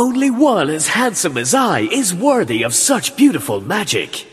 Only one as handsome as I is worthy of such beautiful magic.